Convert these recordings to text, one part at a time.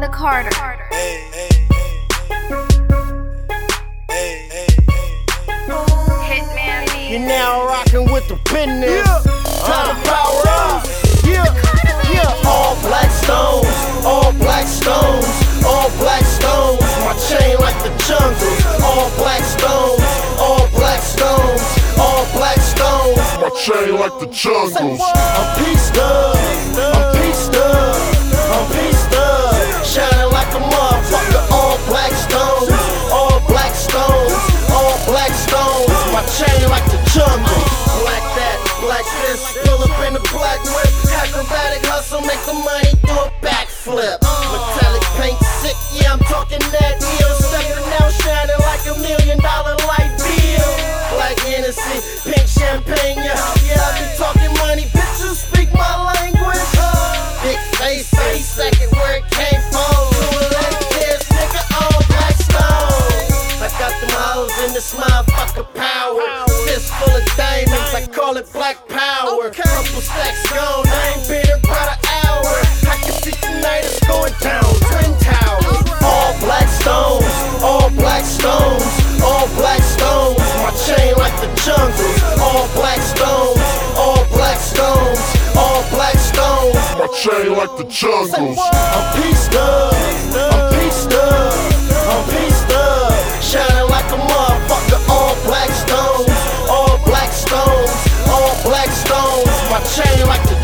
The Carter. Hitman B. You're now rocking with the business. Time to power up. Yeah, yeah. All black stones, all black stones, all black stones. My chain like the jungle. All black stones, all black stones, all black stones. My chain like the jungles. I'm pieced up, whip. Acrobatic hustle, make the money do a backflip. Metallic paint sick, yeah, I'm talking that deal. Stepping out, shining like a million dollar light bill. Black Hennessy, pink champagne, yeah. Yeah, I be talking money, bitches speak my language. Big face, face, second where it came from. In this motherfucker power. Fist full of diamonds, I call it black power. Couple stacks gone, I ain't been here about an hour. I can see tonight it's going down, Twin Towers. All black stones, all black stones, all black stones. My chain like the jungle. All black stones, all black stones, all black stones. My chain like the jungles. I'm pieced up,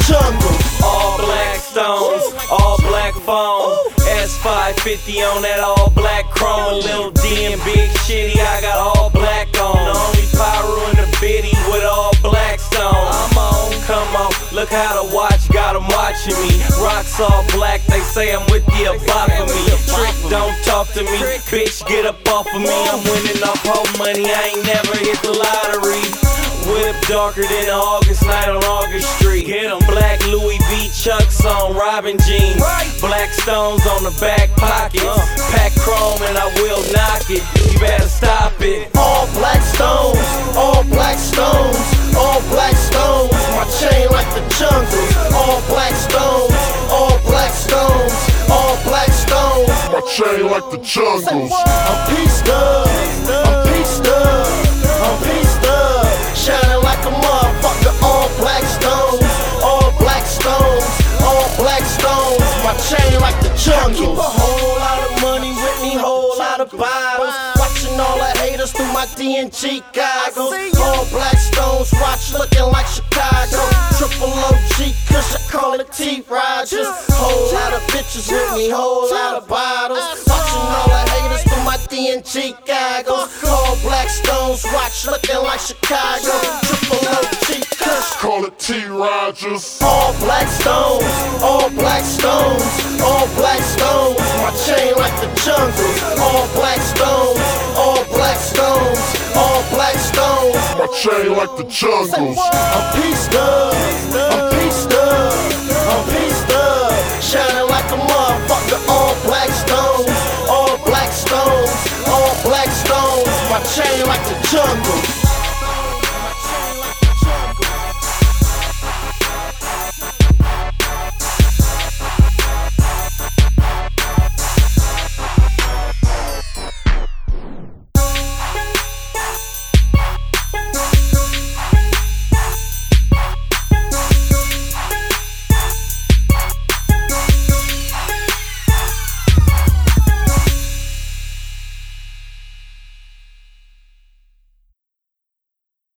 jungle. All black stones, all black phone. S550 on that all black chrome. Little D and big shitty, I got all black on. The only pyro in the bitty with all black stones. I'm on, come on, look how the watch got 'em watching me. Rocks all black, they say I'm with the me. Trick, don't talk to me, bitch, get up off of me. I'm winning off whole money, I ain't never hit the lottery. Whip darker than an August night on August Street. Hit 'em black Louis V Chucks on Robin jeans. Black stones on the back pockets. Uh. Pack chrome and I will knock it. You better stop it. All black stones, all black stones, all black stones. My chain like the jungle. All black stones, all black stones, all black stones. My chain like the jungles. I'm pieced up, I'm stones. My chain like the jungle. Keep a whole lot of money with me, whole lot of bottles. Watching all the haters through my DNG goggles. All black stones, watch looking like Chicago. Triple OG, cause I call it T. Rogers. Whole lot of bitches with me, whole lot of bottles. Watching all the haters through my DNG goggles. All black stones, watch looking like Chicago. It T. Rogers. all black stones, all black stones, all black stones. My chain like the jungle. All black stones, all black stones, all black stones. My chain like the jungles. I'm pieced up, I'm pieced up, I'm pieced up. Shining like a motherfucker. All black stones, all black stones, all black stones. My chain like the jungle.